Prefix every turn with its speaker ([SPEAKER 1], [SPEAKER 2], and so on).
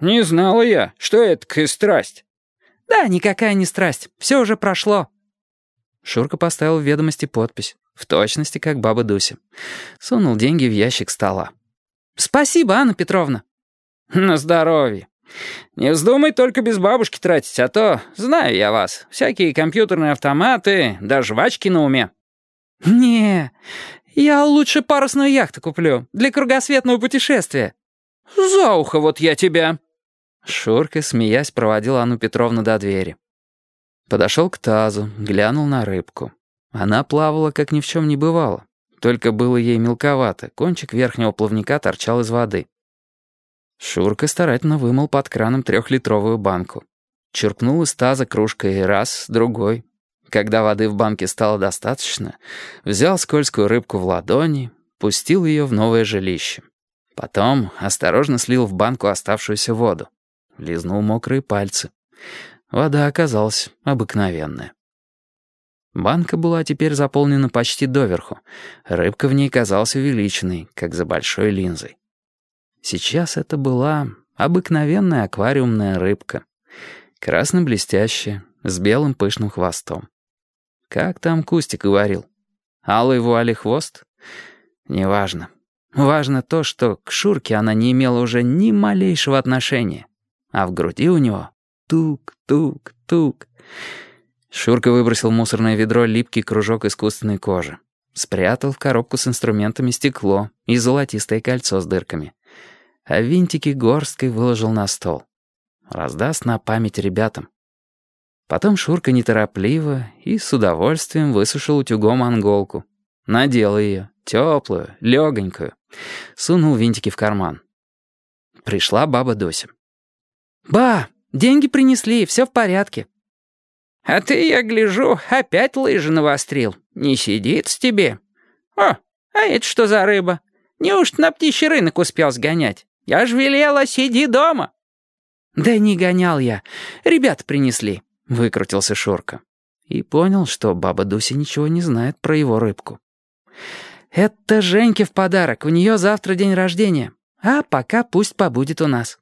[SPEAKER 1] Не знала я, что это такая страсть».
[SPEAKER 2] «Да, никакая не страсть. Все уже прошло».
[SPEAKER 3] Шурка поставил в ведомости подпись, в точности, как баба Дуся. Сунул деньги в ящик стола.
[SPEAKER 2] «Спасибо, Анна Петровна».
[SPEAKER 1] «На здоровье. Не вздумай только без бабушки тратить, а то, знаю я вас, всякие компьютерные автоматы, даже жвачки на уме».
[SPEAKER 2] «Не, я лучше парусную яхту куплю для кругосветного путешествия».
[SPEAKER 1] «За ухо вот я тебя!»
[SPEAKER 3] Шурка, смеясь, проводил Анну Петровну до двери. Подошел к тазу, глянул на рыбку. Она плавала, как ни в чем не бывало. Только было ей мелковато, кончик верхнего плавника торчал из воды. Шурка старательно вымыл под краном трехлитровую банку. Черпнул из таза кружкой раз, другой. Когда воды в банке стало достаточно, взял скользкую рыбку в ладони, пустил ее в новое жилище. Потом осторожно слил в банку оставшуюся воду. Лизнул мокрые пальцы. Вода оказалась обыкновенная. Банка была теперь заполнена почти доверху. Рыбка в ней казалась увеличенной, как за большой линзой. Сейчас это была обыкновенная аквариумная рыбка. Красно-блестящая, с белым пышным хвостом. Как там Кустик говорил? Алый вуали хвост? Неважно. Важно то, что к Шурке она не имела уже ни малейшего отношения. А в груди у него тук-тук-тук. Шурка выбросил мусорное ведро липкий кружок искусственной кожи. Спрятал в коробку с инструментами стекло и золотистое кольцо с дырками. А винтики горсткой выложил на стол. Раздаст на память ребятам. Потом Шурка неторопливо и с удовольствием высушил утюгом анголку. Надел ее, теплую, легонькую. Сунул винтики в карман. Пришла баба Дося.
[SPEAKER 2] «Ба, деньги принесли, все в порядке».
[SPEAKER 1] «А ты, я гляжу, опять лыжи навострил. Не сидит с тебе. О, а это что за рыба? Неужто на птичий рынок успел сгонять? Я ж велела, сиди дома».
[SPEAKER 2] «Да не гонял я. Ребята принесли», — выкрутился Шурка.
[SPEAKER 3] И понял, что баба Дуся ничего не знает про его рыбку.
[SPEAKER 2] «Это Женьке в подарок, у нее завтра день рождения. А пока пусть побудет у нас».